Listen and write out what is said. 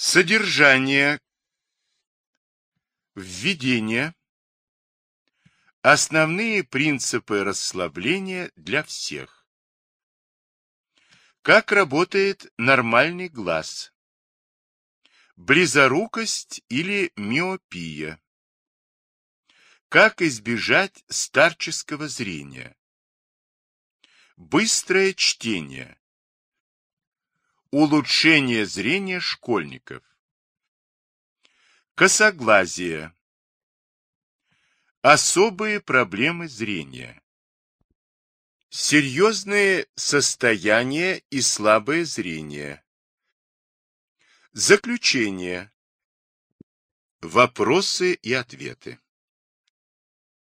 Содержание. Введение. Основные принципы расслабления для всех. Как работает нормальный глаз? Близорукость или миопия? Как избежать старческого зрения? Быстрое чтение. Улучшение зрения школьников. Косоглазие. Особые проблемы зрения. Серьезные состояния и слабое зрение. Заключение. Вопросы и ответы.